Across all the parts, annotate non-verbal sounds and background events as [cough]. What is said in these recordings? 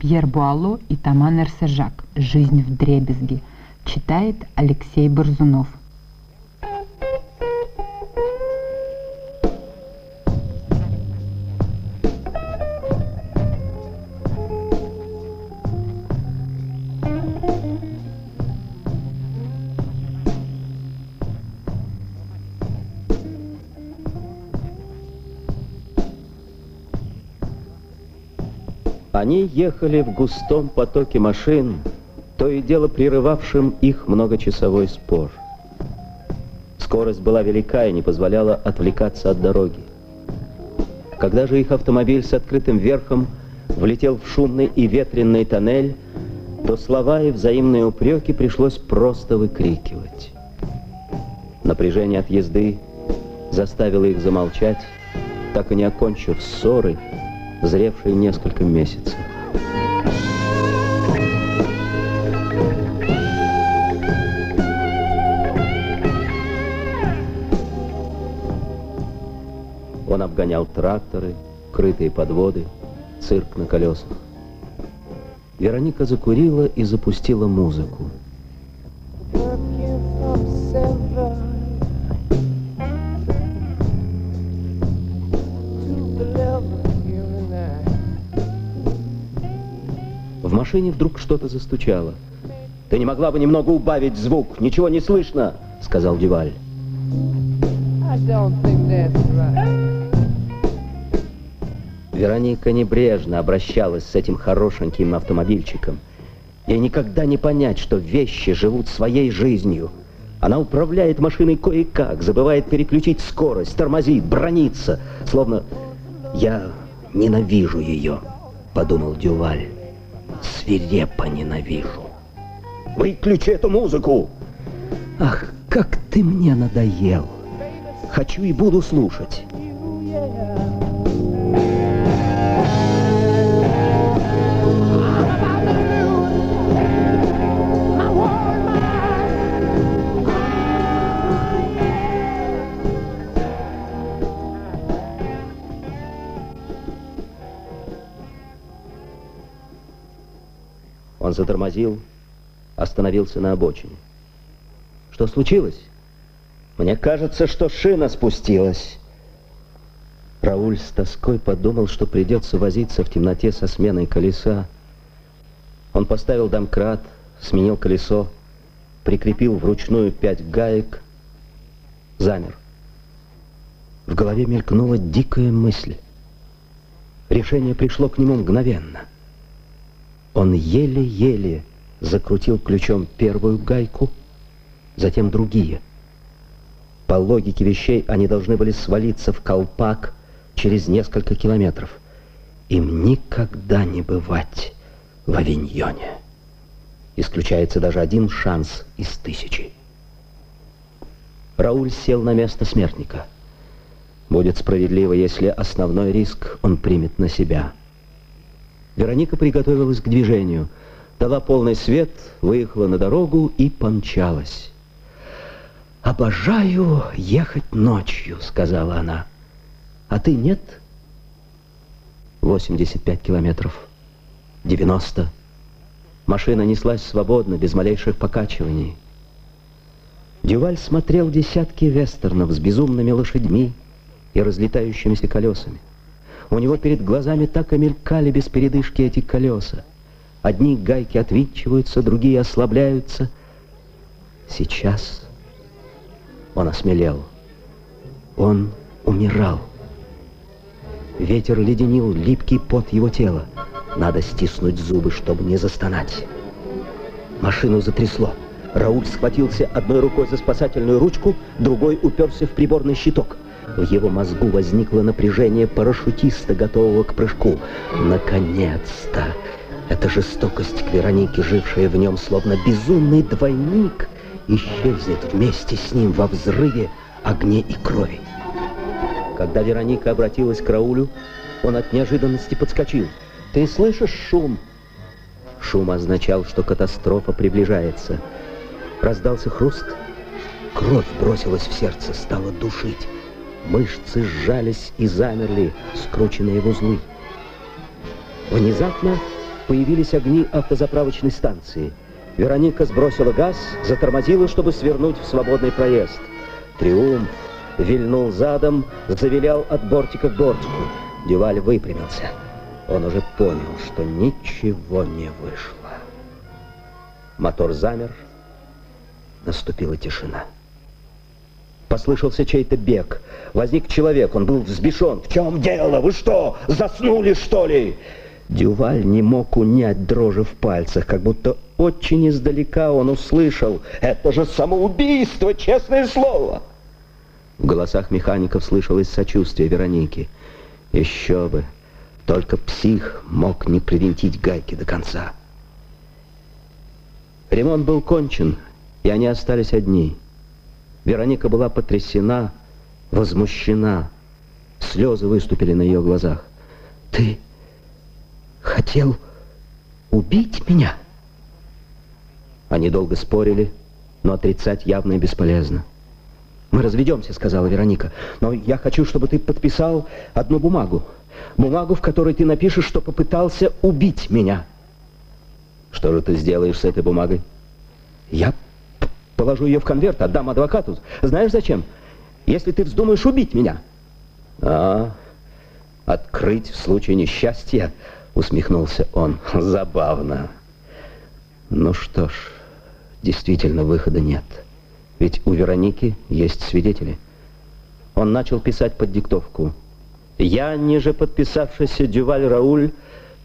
Пьер Буало и Таман Эрсержак. «Жизнь в дребезги». Читает Алексей Борзунов. Они ехали в густом потоке машин, то и дело прерывавшим их многочасовой спор. Скорость была велика и не позволяла отвлекаться от дороги. Когда же их автомобиль с открытым верхом влетел в шумный и ветренный тоннель, то слова и взаимные упреки пришлось просто выкрикивать. Напряжение от езды заставило их замолчать, так и не окончив ссоры, зревшие несколько месяцев. Он обгонял тракторы, крытые подводы, цирк на колесах. Вероника закурила и запустила музыку. Машине вдруг что-то застучало. «Ты не могла бы немного убавить звук? Ничего не слышно!» — сказал Дюваль. Вероника небрежно обращалась с этим хорошеньким автомобильчиком. Ей никогда не понять, что вещи живут своей жизнью. Она управляет машиной кое-как, забывает переключить скорость, тормозит, бронится, словно «я ненавижу ее», — подумал Дюваль. «Свирепо ненавижу». «Выключи эту музыку!» «Ах, как ты мне надоел! Хочу и буду слушать!» Затормозил, остановился на обочине. Что случилось? Мне кажется, что шина спустилась. Рауль с тоской подумал, что придется возиться в темноте со сменой колеса. Он поставил домкрат, сменил колесо, прикрепил вручную пять гаек, замер. В голове мелькнула дикая мысль. Решение пришло к нему мгновенно. Он еле-еле закрутил ключом первую гайку, затем другие. По логике вещей они должны были свалиться в колпак через несколько километров. Им никогда не бывать в Авиньоне. Исключается даже один шанс из тысячи. Рауль сел на место смертника. Будет справедливо, если основной риск он примет на себя – Вероника приготовилась к движению, дала полный свет, выехала на дорогу и помчалась. «Обожаю ехать ночью», — сказала она. «А ты нет?» 85 километров. 90. Машина неслась свободно, без малейших покачиваний. Дюваль смотрел десятки вестернов с безумными лошадьми и разлетающимися колесами. У него перед глазами так и мелькали без передышки эти колеса. Одни гайки отвинчиваются, другие ослабляются. Сейчас он осмелел. Он умирал. Ветер леденил липкий пот его тела. Надо стиснуть зубы, чтобы не застонать. Машину затрясло. Рауль схватился одной рукой за спасательную ручку, другой уперся в приборный щиток. В его мозгу возникло напряжение парашютиста, готового к прыжку. Наконец-то! Эта жестокость к Веронике, жившая в нем словно безумный двойник, исчезнет вместе с ним во взрыве, огне и крови. Когда Вероника обратилась к Раулю, он от неожиданности подскочил. «Ты слышишь шум?» Шум означал, что катастрофа приближается. Раздался хруст. Кровь бросилась в сердце, стала душить. Мышцы сжались и замерли, скрученные в узлы. Внезапно появились огни автозаправочной станции. Вероника сбросила газ, затормозила, чтобы свернуть в свободный проезд. Триумф вильнул задом, завилял от бортика к бортику. Дюваль выпрямился. Он уже понял, что ничего не вышло. Мотор замер, наступила тишина. Послышался чей-то бег. Возник человек, он был взбешен. «В чем дело? Вы что, заснули, что ли?» Дюваль не мог унять дрожи в пальцах, как будто очень издалека он услышал «Это же самоубийство, честное слово!» В голосах механиков слышалось сочувствие Вероники. Еще бы, только псих мог не привинтить гайки до конца. Ремонт был кончен, и они остались одни. Вероника была потрясена, возмущена. Слезы выступили на ее глазах. «Ты хотел убить меня?» Они долго спорили, но отрицать явно и бесполезно. «Мы разведемся», — сказала Вероника, «но я хочу, чтобы ты подписал одну бумагу. Бумагу, в которой ты напишешь, что попытался убить меня». «Что же ты сделаешь с этой бумагой?» «Я положу ее в конверт, отдам адвокату. Знаешь зачем? Если ты вздумаешь убить меня». «А, открыть в случае несчастья?» — усмехнулся он. «Забавно». «Ну что ж, действительно выхода нет». Ведь у Вероники есть свидетели. Он начал писать под диктовку. «Я, ниже подписавшийся Дюваль Рауль,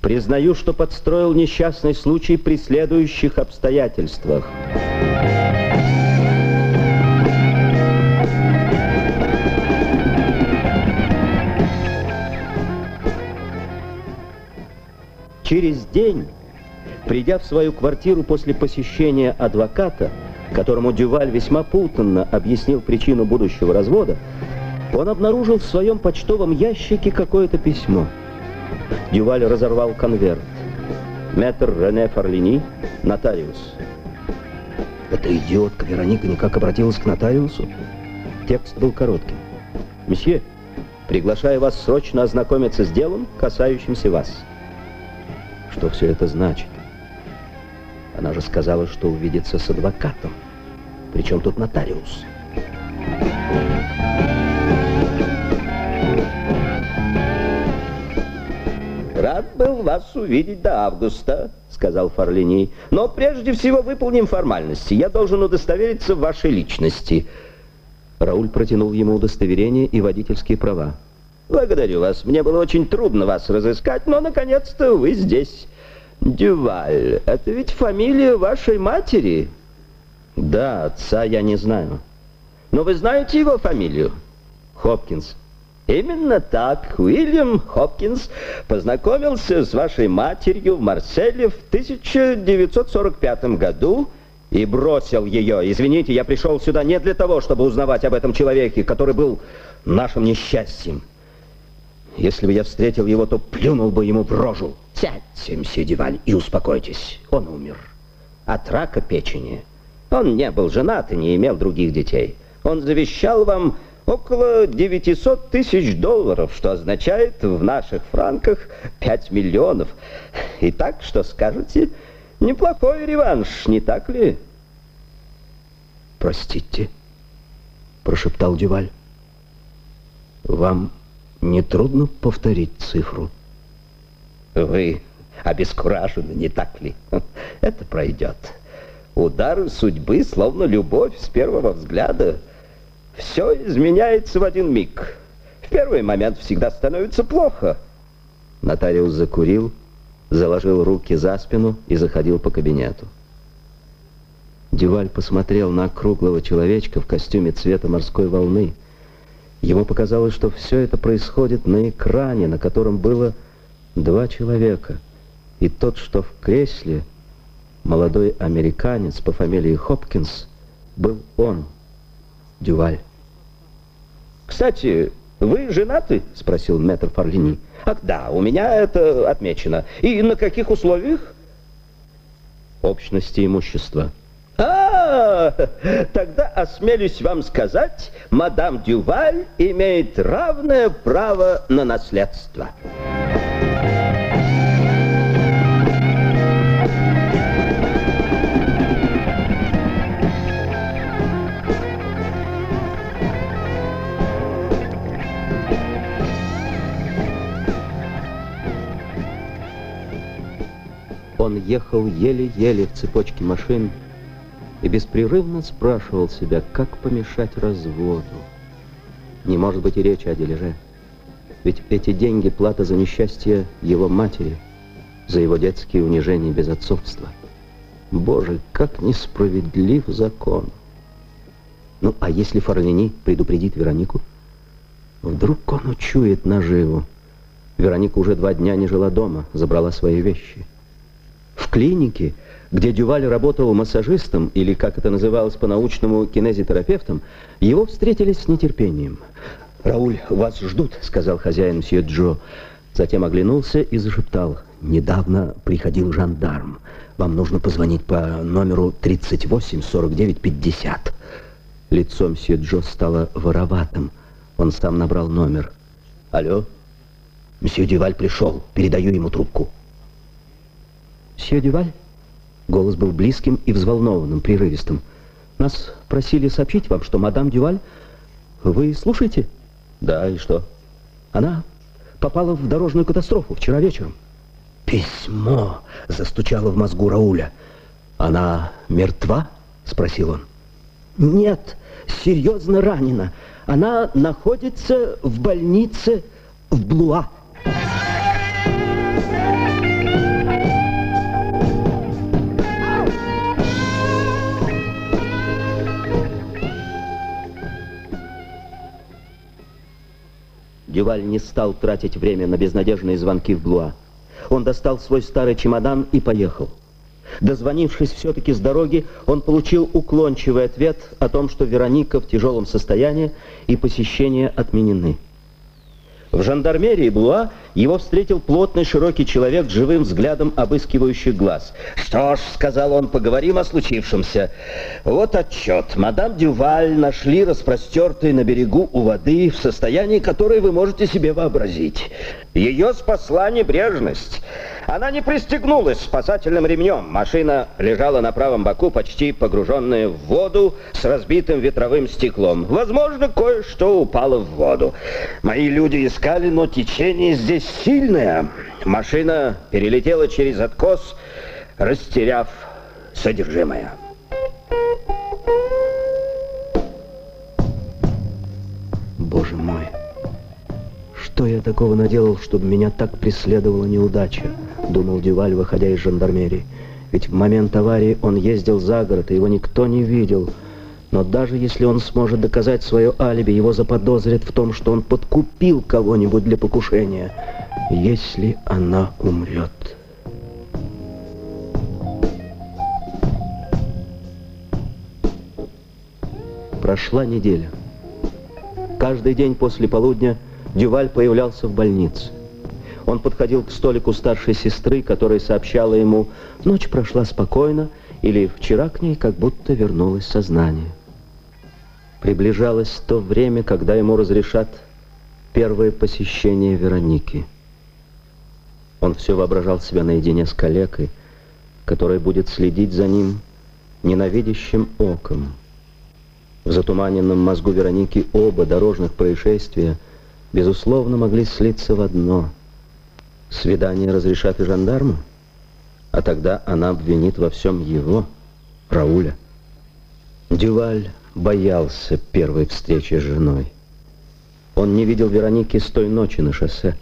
признаю, что подстроил несчастный случай при следующих обстоятельствах». Через день, придя в свою квартиру после посещения адвоката, которому Дюваль весьма путанно объяснил причину будущего развода, он обнаружил в своем почтовом ящике какое-то письмо. Дюваль разорвал конверт. Мэтр Рене Фарлини, нотариус. Эта идиотка Вероника никак обратилась к нотариусу? Текст был коротким. «Месье, приглашаю вас срочно ознакомиться с делом, касающимся вас». Что все это значит? Она же сказала, что увидится с адвокатом. Причем тут нотариус? «Рад был вас увидеть до августа», — сказал Фарлини. «Но прежде всего выполним формальности. Я должен удостовериться в вашей личности». Рауль протянул ему удостоверение и водительские права. «Благодарю вас. Мне было очень трудно вас разыскать, но, наконец-то, вы здесь». Дюваль, это ведь фамилия вашей матери? Да, отца я не знаю. Но вы знаете его фамилию? Хопкинс. Именно так Уильям Хопкинс познакомился с вашей матерью в Марселе в 1945 году и бросил ее. Извините, я пришел сюда не для того, чтобы узнавать об этом человеке, который был нашим несчастьем. Если бы я встретил его, то плюнул бы ему в рожу. Сядьте, мсье Диваль, и успокойтесь. Он умер. От рака печени. Он не был женат и не имел других детей. Он завещал вам около 900 тысяч долларов, что означает в наших франках 5 миллионов. И так, что скажете, неплохой реванш, не так ли? Простите, прошептал Дюваль. Вам нетрудно повторить цифру? Вы обескуражены, не так ли? [laughs] Это пройдет. Удары судьбы, словно любовь с первого взгляда. Все изменяется в один миг. В первый момент всегда становится плохо. Нотариус закурил, заложил руки за спину и заходил по кабинету. Дюваль посмотрел на круглого человечка в костюме цвета морской волны. Ему показалось, что все это происходит на экране, на котором было два человека. И тот, что в кресле, молодой американец по фамилии Хопкинс, был он, Дюваль. «Кстати, вы женаты?» — спросил мэтр Фарлини. «Ах, да, у меня это отмечено. И на каких условиях?» «Общности имущества». А, тогда осмелюсь вам сказать, мадам Дюваль имеет равное право на наследство. Он ехал еле-еле в цепочке машин, и беспрерывно спрашивал себя, как помешать разводу. Не может быть и речи о дележе. Ведь эти деньги — плата за несчастье его матери, за его детские унижения без отцовства. Боже, как несправедлив закон! Ну, а если Фарлини предупредит Веронику? Вдруг он учует наживу. Вероника уже два дня не жила дома, забрала свои вещи. В клинике, где Дюваль работал массажистом, или, как это называлось по-научному, кинезитерапевтом, его встретили с нетерпением. «Рауль, вас ждут», — сказал хозяин мсье Джо. Затем оглянулся и зашептал. «Недавно приходил жандарм. Вам нужно позвонить по номеру 38 49 50». Лицо мсье Джо стало вороватым. Он сам набрал номер. «Алло?» «Мсье Дюваль пришел. Передаю ему трубку». «Мсье Дюваль?» Голос был близким и взволнованным, прерывистым. «Нас просили сообщить вам, что мадам Дюваль... Вы слушаете?» «Да, и что?» «Она попала в дорожную катастрофу вчера вечером». «Письмо!» — застучало в мозгу Рауля. «Она мертва?» — спросил он. «Нет, серьезно ранена. Она находится в больнице в Блуа». Дюваль не стал тратить время на безнадежные звонки в Блуа. Он достал свой старый чемодан и поехал. Дозвонившись все-таки с дороги, он получил уклончивый ответ о том, что Вероника в тяжелом состоянии и посещения отменены. В жандармерии Блуа его встретил плотный широкий человек с живым взглядом обыскивающих глаз. «Что ж», — сказал он, — «поговорим о случившемся. Вот отчет. Мадам Дюваль нашли распростертой на берегу у воды в состоянии, которое вы можете себе вообразить. Ее спасла небрежность». Она не пристегнулась спасательным ремнем. Машина лежала на правом боку, почти погруженная в воду с разбитым ветровым стеклом. Возможно, кое-что упало в воду. Мои люди искали, но течение здесь сильное. Машина перелетела через откос, растеряв содержимое. Боже мой! Что я такого наделал, чтобы меня так преследовала неудача? Думал Дюваль, выходя из жандармерии. Ведь в момент аварии он ездил за город, и его никто не видел. Но даже если он сможет доказать свое алиби, его заподозрят в том, что он подкупил кого-нибудь для покушения. Если она умрет... Прошла неделя. Каждый день после полудня Дюваль появлялся в больнице. Он подходил к столику старшей сестры, которая сообщала ему, ночь прошла спокойно, или вчера к ней как будто вернулось сознание. Приближалось то время, когда ему разрешат первое посещение Вероники. Он все воображал себя наедине с калекой, которая будет следить за ним ненавидящим оком. В затуманенном мозгу Вероники оба дорожных происшествия – безусловно, могли слиться в одно. Свидание разрешат и жандарму, а тогда она обвинит во всем его, Рауля. Дюваль боялся первой встречи с женой. Он не видел Вероники с той ночи на шоссе,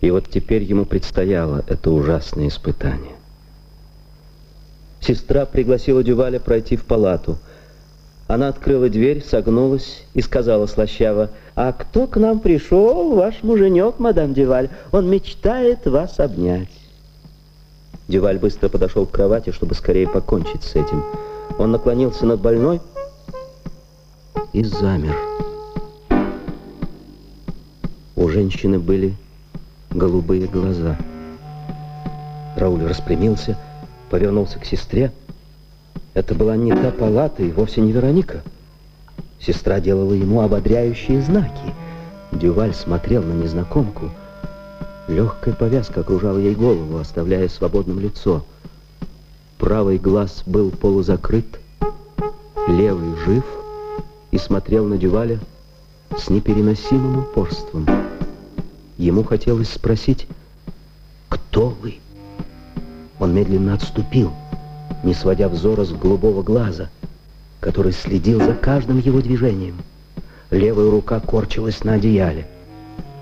и вот теперь ему предстояло это ужасное испытание. Сестра пригласила Дюваля пройти в палату — она открыла дверь, согнулась и сказала слащаво, «А кто к нам пришел? Ваш муженек, мадам Дюваль. Он мечтает вас обнять». Дюваль быстро подошел к кровати, чтобы скорее покончить с этим. Он наклонился над больной и замер. У женщины были голубые глаза. Рауль распрямился, повернулся к сестре, это была не та палата и вовсе не Вероника. Сестра делала ему ободряющие знаки. Дюваль смотрел на незнакомку. Легкая повязка окружала ей голову, оставляя свободным лицо. Правый глаз был полузакрыт, левый жив и смотрел на Дюваля с непереносимым упорством. Ему хотелось спросить, кто вы? Он медленно отступил, не сводя взора с голубого глаза, который следил за каждым его движением. Левая рука корчилась на одеяле.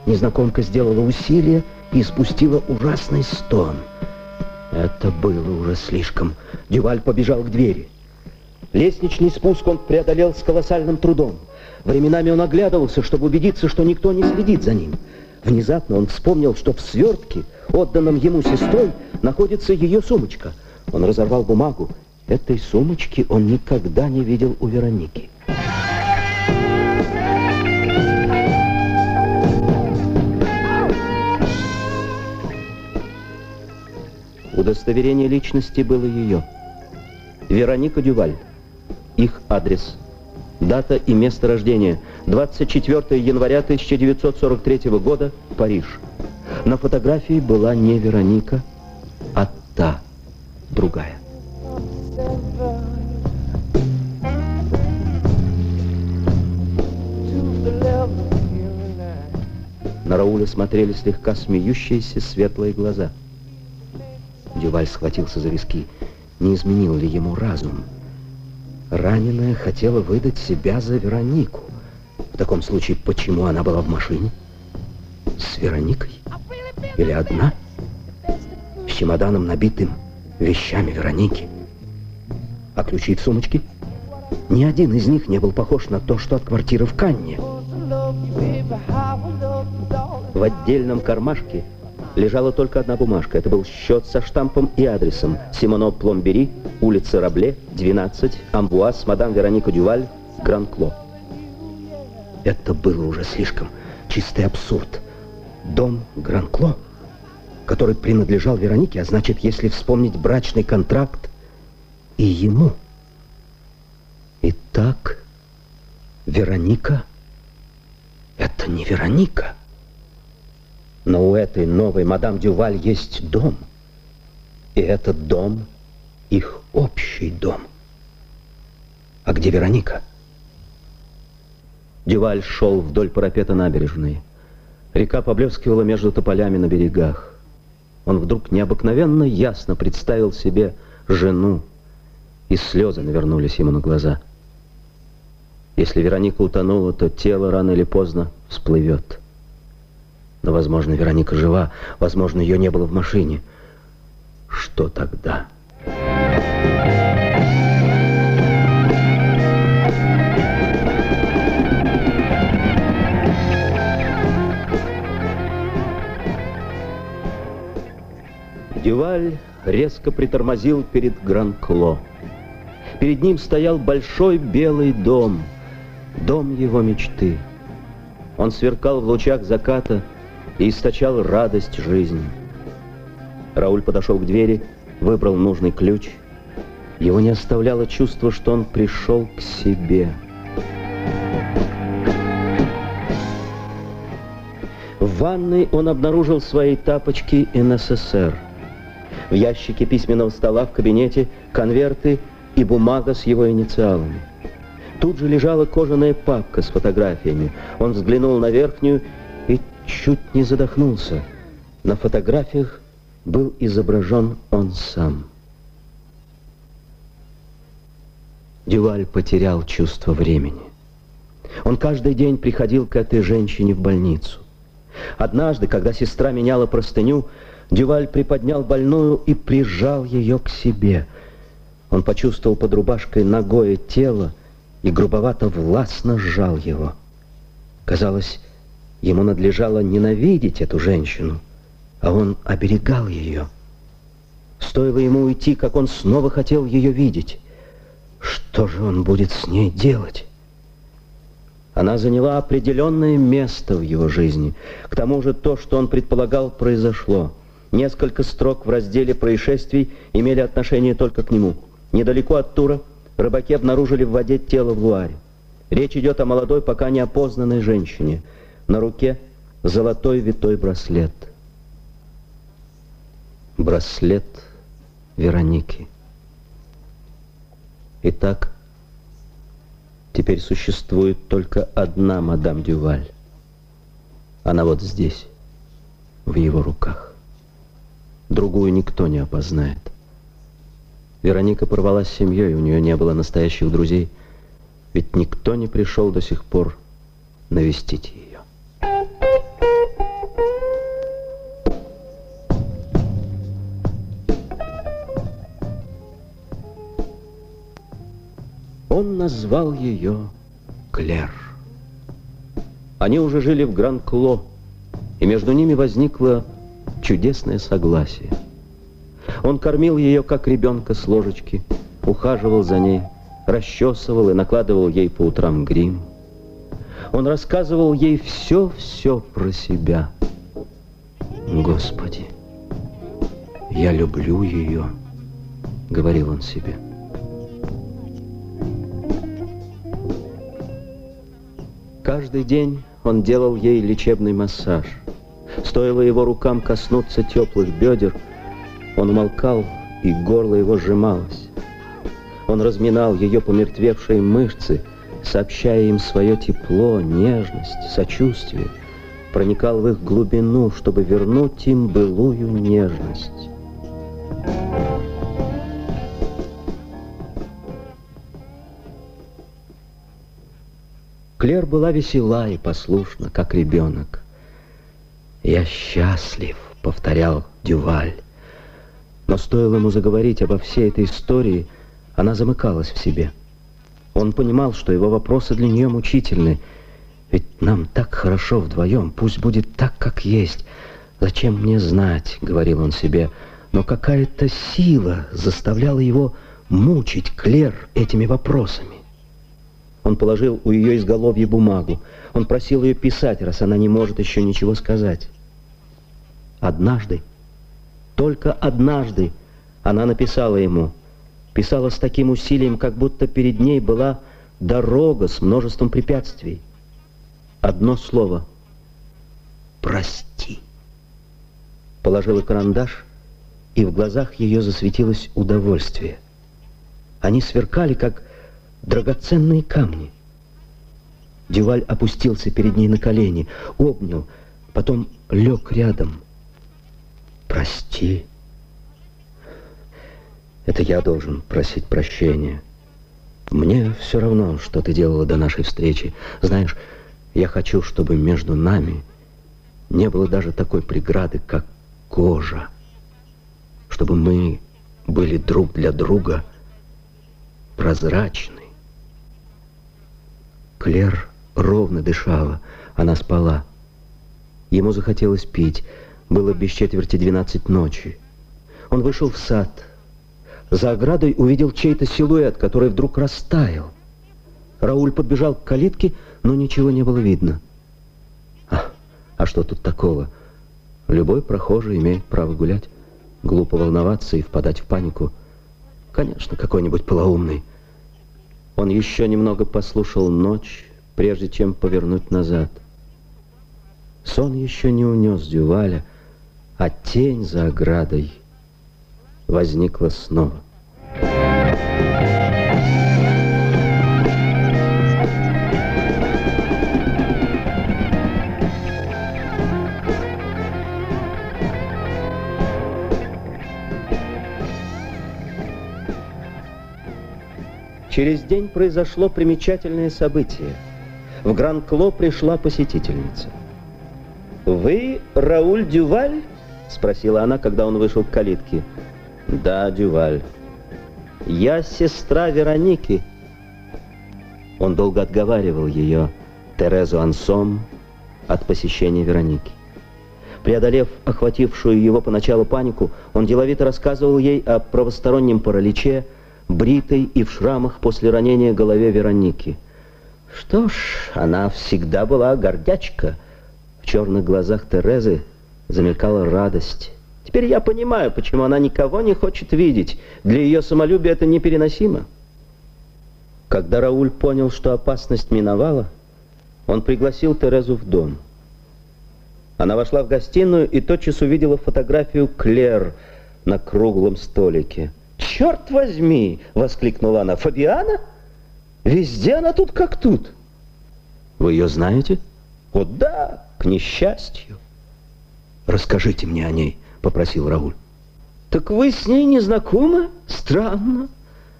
Незнакомка сделала усилие и спустила ужасный стон. Это было уже слишком. Дюваль побежал к двери. Лестничный спуск он преодолел с колоссальным трудом. Временами он оглядывался, чтобы убедиться, что никто не следит за ним. Внезапно он вспомнил, что в свертке, отданном ему сестрой, находится ее сумочка. Он разорвал бумагу. Этой сумочки он никогда не видел у Вероники. Удостоверение личности было ее. Вероника Дюваль. Их адрес. Дата и место рождения. 24 января 1943 года. Париж. На фотографии была не Вероника, а та, другая. На Рауля смотрели слегка смеющиеся светлые глаза. Дюваль схватился за виски. Не изменил ли ему разум? Раненая хотела выдать себя за Веронику. В таком случае, почему она была в машине? С Вероникой? Или одна? С чемоданом, набитым вещами Вероники? А ключи в сумочке? Ни один из них не был похож на то, что от квартиры в Канне. В отдельном кармашке лежала только одна бумажка. Это был счет со штампом и адресом. Симоно Пломбери, улица Рабле, 12, Амбуаз, мадам Вероника Дюваль, Гран-Кло. Это было уже слишком. Чистый абсурд. Дом Гран-Кло, который принадлежал Веронике, а значит, если вспомнить брачный контракт, и ему. Итак, Вероника — это не Вероника. Но у этой новой мадам Дюваль есть дом. И этот дом — их общий дом. А где Вероника? Дюваль шел вдоль парапета набережной. Река поблескивала между тополями на берегах. Он вдруг необыкновенно ясно представил себе жену, и слезы навернулись ему на глаза. Если Вероника утонула, то тело рано или поздно всплывет. Но, возможно, Вероника жива, возможно, ее не было в машине. Что тогда? Дюваль резко притормозил перед Гран-Кло. Перед ним стоял большой белый дом, дом его мечты. Он сверкал в лучах заката, и источал радость жизни. Рауль подошел к двери, выбрал нужный ключ. Его не оставляло чувство, что он пришел к себе. В ванной он обнаружил свои тапочки НССР. В ящике письменного стола в кабинете конверты и бумага с его инициалами. Тут же лежала кожаная папка с фотографиями. Он взглянул на верхнюю и чуть не задохнулся. На фотографиях был изображен он сам. Дюваль потерял чувство времени. Он каждый день приходил к этой женщине в больницу. Однажды, когда сестра меняла простыню, Дюваль приподнял больную и прижал ее к себе. Он почувствовал под рубашкой ногое тело и грубовато властно сжал его. Казалось, Ему надлежало ненавидеть эту женщину, а он оберегал ее. Стоило ему уйти, как он снова хотел ее видеть. Что же он будет с ней делать? Она заняла определенное место в его жизни. К тому же то, что он предполагал, произошло. Несколько строк в разделе происшествий имели отношение только к нему. Недалеко от Тура рыбаки обнаружили в воде тело в Луаре. Речь идет о молодой, пока не опознанной женщине – на руке золотой витой браслет. Браслет Вероники. Итак, теперь существует только одна мадам Дюваль. Она вот здесь, в его руках. Другую никто не опознает. Вероника порвалась с семьей, у нее не было настоящих друзей. Ведь никто не пришел до сих пор навестить ее. Он назвал ее Клер. Они уже жили в Гран-Кло, и между ними возникло чудесное согласие. Он кормил ее, как ребенка, с ложечки, ухаживал за ней, расчесывал и накладывал ей по утрам грим. Он рассказывал ей все-все про себя. «Господи, я люблю ее», — говорил он себе. Каждый день он делал ей лечебный массаж. Стоило его рукам коснуться теплых бедер, он умолкал, и горло его сжималось. Он разминал ее помертвевшие мышцы, сообщая им свое тепло, нежность, сочувствие, проникал в их глубину, чтобы вернуть им былую нежность. Клер была весела и послушна, как ребенок. «Я счастлив», — повторял Дюваль. Но стоило ему заговорить обо всей этой истории, она замыкалась в себе. Он понимал, что его вопросы для нее мучительны. «Ведь нам так хорошо вдвоем, пусть будет так, как есть. Зачем мне знать?» — говорил он себе. Но какая-то сила заставляла его мучить Клер этими вопросами. Он положил у ее изголовья бумагу. Он просил ее писать, раз она не может еще ничего сказать. Однажды только однажды она написала ему. Писала с таким усилием, как будто перед ней была дорога с множеством препятствий. Одно слово. «Прости». Положила карандаш, и в глазах ее засветилось удовольствие. Они сверкали, как драгоценные камни. Дюваль опустился перед ней на колени, обнял, потом лег рядом — Прости. Это я должен просить прощения. Мне все равно, что ты делала до нашей встречи. Знаешь, я хочу, чтобы между нами не было даже такой преграды, как кожа. Чтобы мы были друг для друга прозрачны. Клер ровно дышала, она спала. Ему захотелось пить. Было без четверти двенадцать ночи. Он вышел в сад. За оградой увидел чей-то силуэт, который вдруг растаял. Рауль подбежал к калитке, но ничего не было видно. А, а что тут такого? Любой прохожий имеет право гулять, глупо волноваться и впадать в панику. Конечно, какой-нибудь полоумный. Он еще немного послушал ночь, прежде чем повернуть назад. Сон еще не унес Дюваля, а тень за оградой возникла снова. Через день произошло примечательное событие. В Гран-Кло пришла посетительница. «Вы Рауль Дюваль?» Спросила она, когда он вышел к калитке. Да, Дюваль. Я сестра Вероники. Он долго отговаривал ее, Терезу Ансом, от посещения Вероники. Преодолев охватившую его поначалу панику, он деловито рассказывал ей о правостороннем параличе, бритой и в шрамах после ранения голове Вероники. Что ж, она всегда была гордячка. В черных глазах Терезы замелькала радость. Теперь я понимаю, почему она никого не хочет видеть. Для ее самолюбия это непереносимо. Когда Рауль понял, что опасность миновала, он пригласил Терезу в дом. Она вошла в гостиную и тотчас увидела фотографию Клер на круглом столике. «Черт возьми!» — воскликнула она. «Фабиана? Везде она тут как тут!» «Вы ее знаете?» «О да, к несчастью!» «Расскажите мне о ней», — попросил Рауль. «Так вы с ней не знакомы?» — Странно.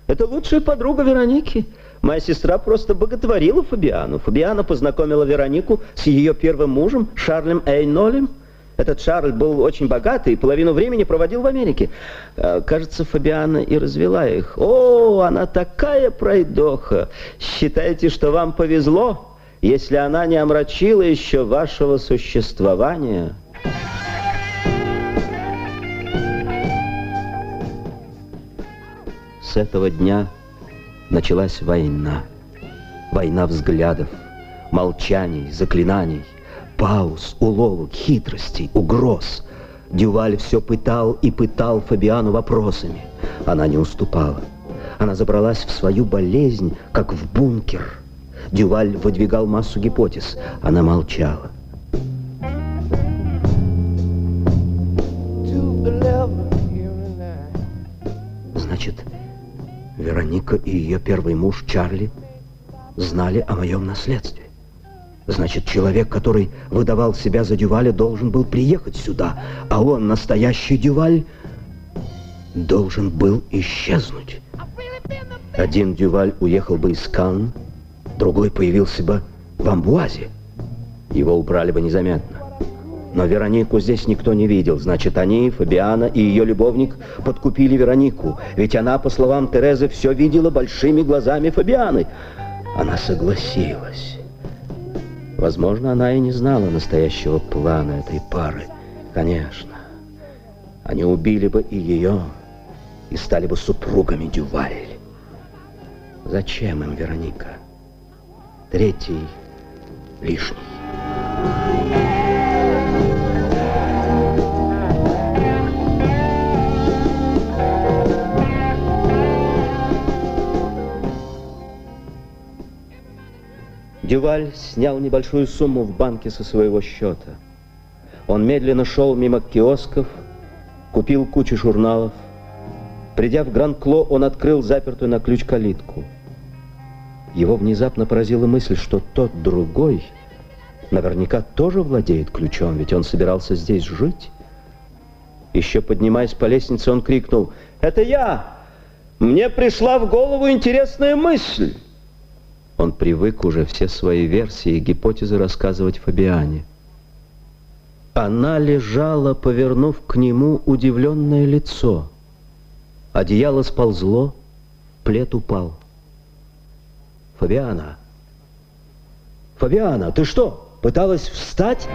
Это лучшая подруга Вероники. Моя сестра просто боготворила Фабиану. Фабиана познакомила Веронику с ее первым мужем, Шарлем Эйнолем. Этот Шарль был очень богатый и половину времени проводил в Америке. Э, кажется, Фабиана и развела их. О, она такая пройдоха. Считаете, что вам повезло, если она не омрачила еще вашего существования? С этого дня началась война. Война взглядов, молчаний, заклинаний, пауз, уловок, хитростей, угроз. Дюваль все пытал и пытал Фабиану вопросами. Она не уступала. Она забралась в свою болезнь, как в бункер. Дюваль выдвигал массу гипотез. Она молчала. Вероника и ее первый муж Чарли знали о моем наследстве. Значит, человек, который выдавал себя за Дюваля, должен был приехать сюда, а он, настоящий Дюваль, должен был исчезнуть. Один Дюваль уехал бы из Канн, другой появился бы в Амбуазе. Его убрали бы незаметно. Но Веронику здесь никто не видел. Значит, они, Фабиана и ее любовник, подкупили Веронику. Ведь она, по словам Терезы, все видела большими глазами Фабианы. Она согласилась. Возможно, она и не знала настоящего плана этой пары. Конечно. Они убили бы и ее, и стали бы супругами Дюваль. Зачем им Вероника? Третий лишний. Дюваль снял небольшую сумму в банке со своего счета. Он медленно шел мимо киосков, купил кучу журналов. Придя в Гран-Кло, он открыл запертую на ключ калитку. Его внезапно поразила мысль, что тот другой наверняка тоже владеет ключом, ведь он собирался здесь жить. Еще поднимаясь по лестнице, он крикнул, «Это я! Мне пришла в голову интересная мысль!» Он привык уже все свои версии и гипотезы рассказывать Фабиане. Она лежала, повернув к нему удивленное лицо. Одеяло сползло, плед упал. «Фабиана! Фабиана, ты что, пыталась встать?»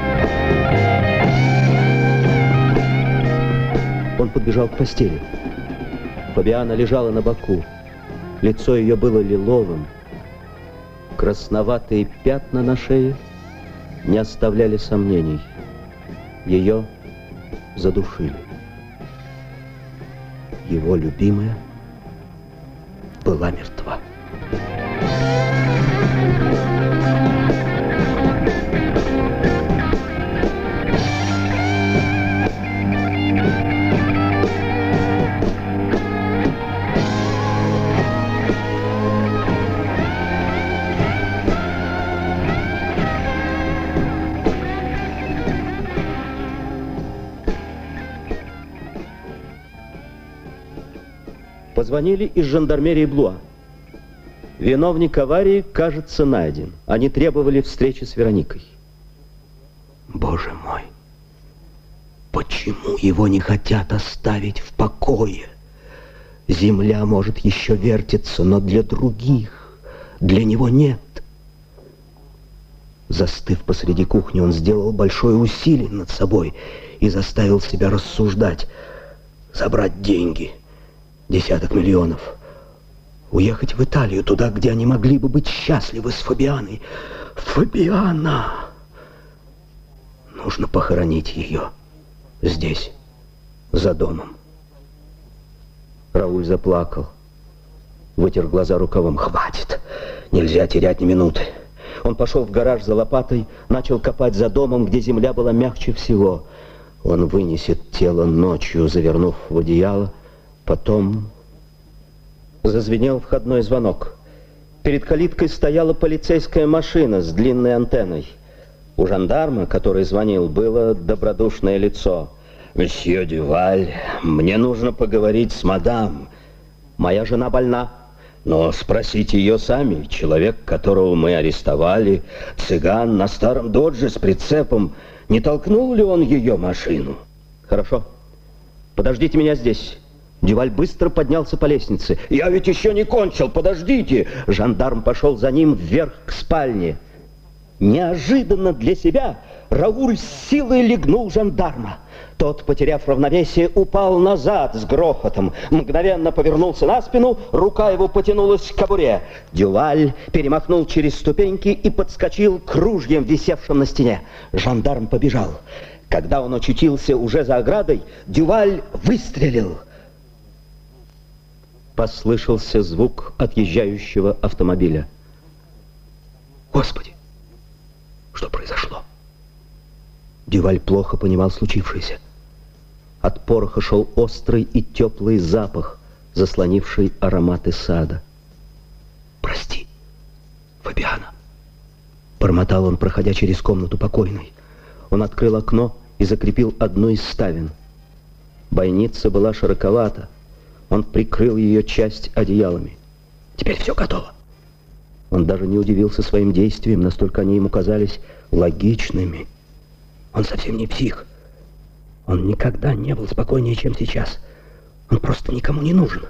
Он подбежал к постели. Фабиана лежала на боку. Лицо ее было лиловым, Красноватые пятна на шее не оставляли сомнений. Ее задушили. Его любимая была мертва. Позвонили из жандармерии Блуа. Виновник аварии, кажется, найден. Они требовали встречи с Вероникой. Боже мой, почему его не хотят оставить в покое? Земля может еще вертеться, но для других, для него нет. Застыв посреди кухни, он сделал большое усилие над собой и заставил себя рассуждать, забрать деньги — десяток миллионов. Уехать в Италию, туда, где они могли бы быть счастливы с Фабианой. Фабиана! Нужно похоронить ее здесь, за домом. Рауль заплакал, вытер глаза рукавом. Хватит, нельзя терять ни минуты. Он пошел в гараж за лопатой, начал копать за домом, где земля была мягче всего. Он вынесет тело ночью, завернув в одеяло, Потом зазвенел входной звонок. Перед калиткой стояла полицейская машина с длинной антенной. У жандарма, который звонил, было добродушное лицо. «Месье Дюваль, мне нужно поговорить с мадам. Моя жена больна. Но спросите ее сами. Человек, которого мы арестовали, цыган на старом додже с прицепом, не толкнул ли он ее машину? Хорошо. Подождите меня здесь. Дюваль быстро поднялся по лестнице. «Я ведь еще не кончил, подождите!» Жандарм пошел за ним вверх к спальне. Неожиданно для себя Рауль с силой легнул жандарма. Тот, потеряв равновесие, упал назад с грохотом. Мгновенно повернулся на спину, рука его потянулась к кобуре. Дюваль перемахнул через ступеньки и подскочил к ружьям, висевшим на стене. Жандарм побежал. Когда он очутился уже за оградой, Дюваль выстрелил. Послышался звук отъезжающего автомобиля. Господи, что произошло? Дюваль плохо понимал случившееся. От пороха шел острый и теплый запах, заслонивший ароматы сада. «Прости, Фабиана!» Бормотал он, проходя через комнату покойной. Он открыл окно и закрепил одну из ставен. Бойница была широковата. Он прикрыл ее часть одеялами. Теперь все готово. Он даже не удивился своим действиям, настолько они ему казались логичными. Он совсем не псих. Он никогда не был спокойнее, чем сейчас. Он просто никому не нужен.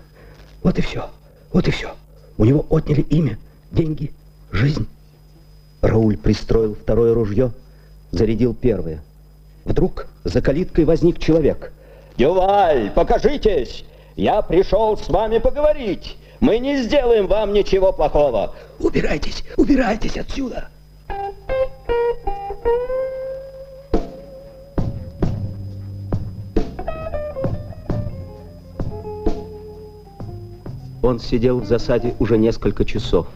Вот и все. Вот и все. У него отняли имя, деньги, жизнь. Рауль пристроил второе ружье, зарядил первое. Вдруг за калиткой возник человек. «Дюваль, покажитесь! Я пришел с вами поговорить. Мы не сделаем вам ничего плохого. Убирайтесь, убирайтесь отсюда!» Он сидел в засаде уже несколько часов.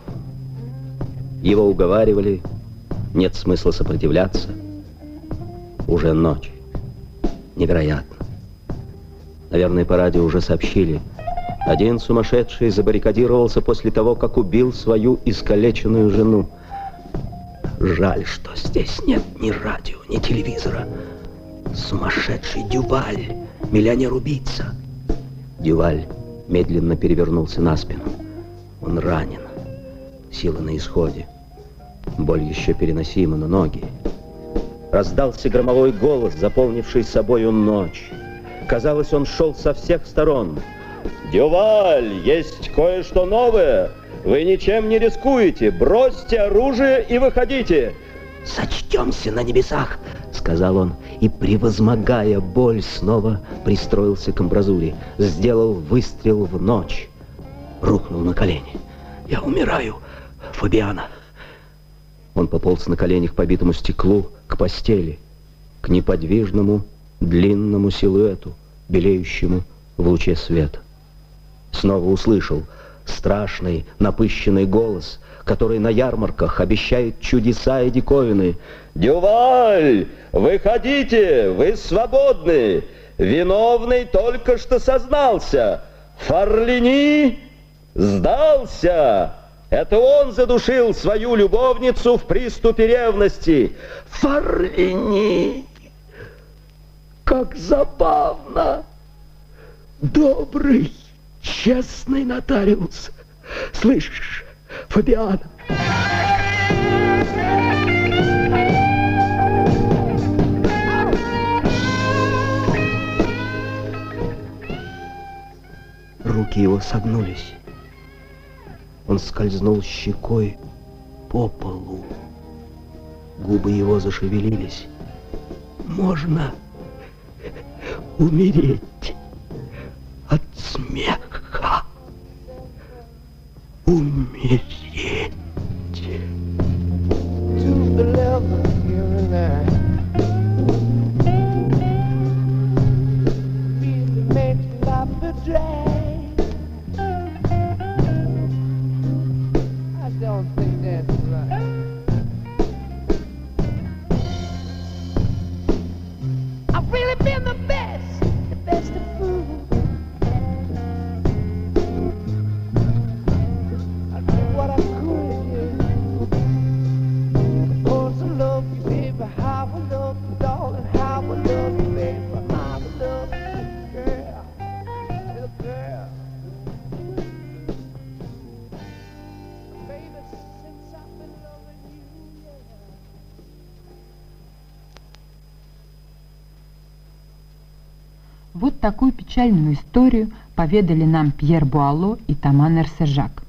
Его уговаривали, нет смысла сопротивляться. Уже ночь. Невероятно. Наверное, по радио уже сообщили. Один сумасшедший забаррикадировался после того, как убил свою искалеченную жену. Жаль, что здесь нет ни радио, ни телевизора. Сумасшедший Дюваль, миллионер-убийца. Дюваль медленно перевернулся на спину. Он ранен. Сила на исходе. Боль еще переносима, но ноги. Раздался громовой голос, заполнивший собою ночь. Казалось, он шел со всех сторон. «Дюваль, есть кое-что новое. Вы ничем не рискуете. Бросьте оружие и выходите!» «Сочтемся на небесах!» — сказал он, и, превозмогая боль, снова пристроился к амбразуре, сделал выстрел в ночь, рухнул на колени. «Я умираю, Фабиана!» Он пополз на коленях по битому стеклу к постели, к неподвижному длинному силуэту, белеющему в луче света. Снова услышал страшный напыщенный голос, который на ярмарках обещает чудеса и диковины. «Дюваль, выходите, вы свободны! Виновный только что сознался! Фарлини сдался!» Это он задушил свою любовницу в приступе ревности. Фарлини! Как забавно! Добрый, честный нотариус. Слышишь, Фабиана? Руки его согнулись. Он скользнул щекой по полу. Губы его зашевелились. Можно умереть от смеха. Умереть. Такую печальную историю поведали нам Пьер Буало и Таман Эрсержак.